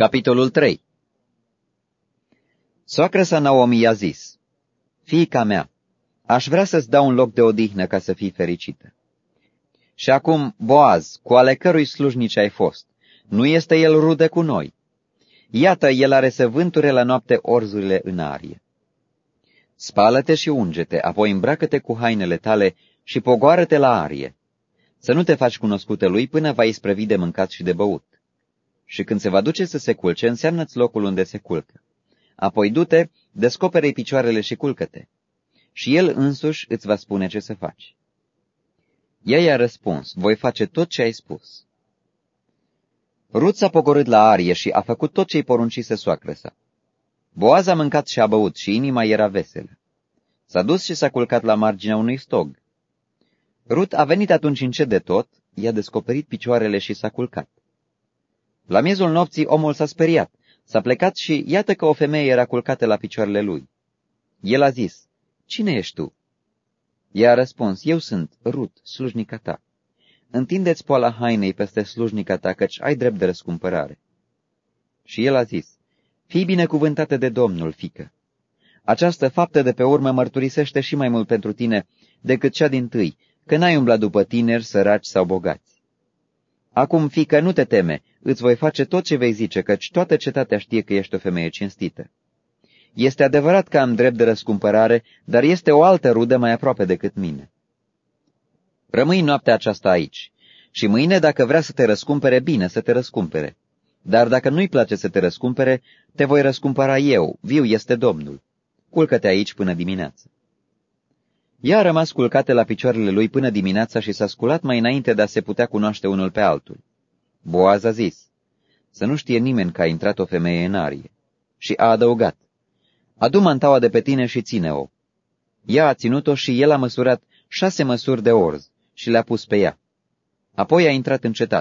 Capitolul 3 Soacră sa Naomi i-a zis, Fiica mea, aș vrea să-ți dau un loc de odihnă ca să fii fericită. Și acum, Boaz, cu ale cărui slujnici ai fost, nu este el rude cu noi. Iată, el are să vânture la noapte orzurile în arie. Spală-te și unge-te, apoi îmbracă-te cu hainele tale și pogoară-te la arie. Să nu te faci cunoscute lui până va isprăvi de mâncat și de băut și când se va duce să se culce, înseamnă-ți locul unde se culcă. Apoi du-te, descopere picioarele și culcă-te. Și el însuși îți va spune ce să faci. Ea i-a răspuns, voi face tot ce ai spus. Rut s-a pogorât la arie și a făcut tot ce-i poruncise soacră sa. Boaz a mâncat și a băut și inima era veselă. S-a dus și s-a culcat la marginea unui stog. Rut a venit atunci încet de tot, i-a descoperit picioarele și s-a culcat. La miezul nopții omul s-a speriat, s-a plecat și iată că o femeie era culcată la picioarele lui. El a zis, Cine ești tu? Ea a răspuns, Eu sunt, Rut, slujnica ta. Întindeți poala hainei peste slujnica ta, căci ai drept de răscumpărare. Și el a zis, Fii binecuvântată de Domnul, fică. Această faptă de pe urmă mărturisește și mai mult pentru tine decât cea din tâi, că n-ai umblat după tineri, săraci sau bogați. Acum, fică, nu te teme, îți voi face tot ce vei zice, căci toată cetatea știe că ești o femeie cinstită. Este adevărat că am drept de răscumpărare, dar este o altă rudă mai aproape decât mine. Rămâi noaptea aceasta aici și mâine, dacă vrea să te răscumpere, bine să te răscumpere. Dar dacă nu-i place să te răscumpere, te voi răscumpăra eu, viu este Domnul. Culcă-te aici până dimineață. Ea a rămas culcată la picioarele lui până dimineața și s-a sculat mai înainte de a se putea cunoaște unul pe altul. Boaz a zis, să nu știe nimeni că a intrat o femeie în arie. Și a adăugat, adu mantaua de pe tine și ține-o. Ea a ținut-o și el a măsurat șase măsuri de orz și le-a pus pe ea. Apoi a intrat în cetate.